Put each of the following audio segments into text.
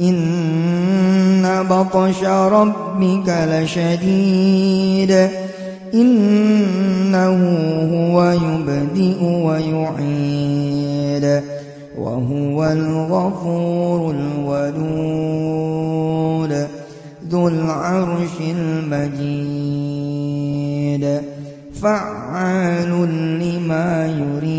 إن بطش ربك لشديد إنه هو يبدئ ويعيد وهو الغفور الودود ذو العرش المجيد فعال لما يريد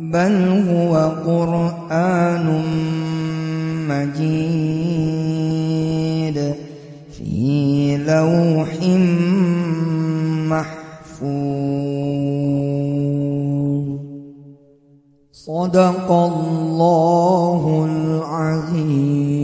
بل هو قرآن مجيد في لوح محفوظ. صدق الله العظيم.